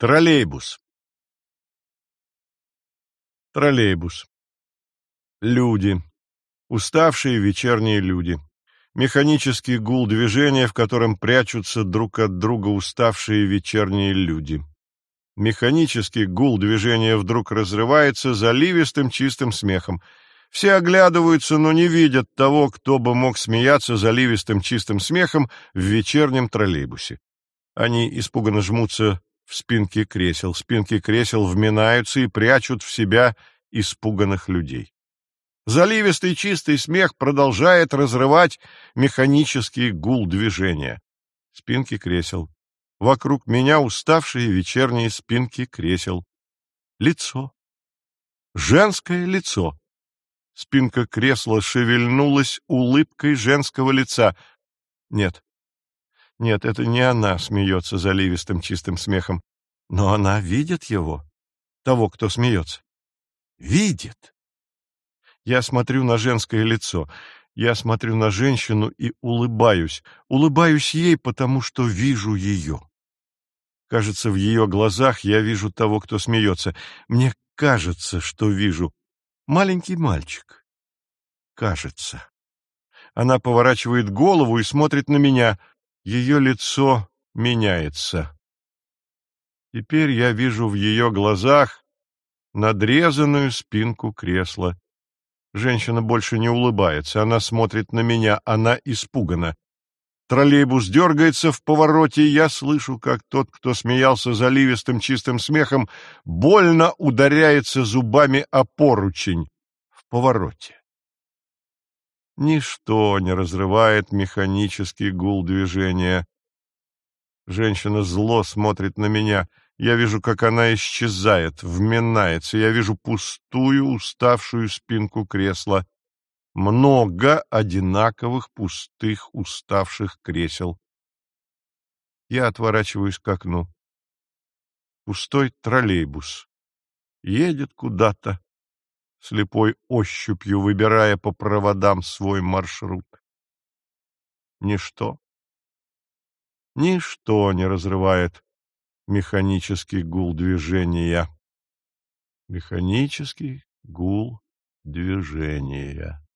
Троллейбус. Троллейбус. Люди. Уставшие вечерние люди. Механический гул движения, в котором прячутся друг от друга уставшие вечерние люди. Механический гул движения вдруг разрывается заливистым чистым смехом. Все оглядываются, но не видят того, кто бы мог смеяться заливистым чистым смехом в вечернем троллейбусе. Они испуганно жмутся в спинке кресел. Спинки кресел вминаются и прячут в себя испуганных людей. Заливистый чистый смех продолжает разрывать механический гул движения. Спинки кресел. Вокруг меня уставшие вечерние спинки кресел. Лицо. Женское лицо. Спинка кресла шевельнулась улыбкой женского лица. Нет, нет, это не она смеется заливистым чистым смехом, но она видит его, того, кто смеется. Видит. Я смотрю на женское лицо, я смотрю на женщину и улыбаюсь. Улыбаюсь ей, потому что вижу ее. Кажется, в ее глазах я вижу того, кто смеется. Мне кажется, что вижу. Маленький мальчик. Кажется. Она поворачивает голову и смотрит на меня. Ее лицо меняется. Теперь я вижу в ее глазах надрезанную спинку кресла. Женщина больше не улыбается, она смотрит на меня, она испугана. Троллейбус дергается в повороте, и я слышу, как тот, кто смеялся заливистым чистым смехом, больно ударяется зубами о поручень в повороте. Ничто не разрывает механический гул движения. Женщина зло смотрит на меня. Я вижу, как она исчезает, вминается. Я вижу пустую, уставшую спинку кресла. Много одинаковых пустых, уставших кресел. Я отворачиваюсь к окну. Пустой троллейбус. Едет куда-то слепой ощупью выбирая по проводам свой маршрут. Ничто, ничто не разрывает механический гул движения. Механический гул движения.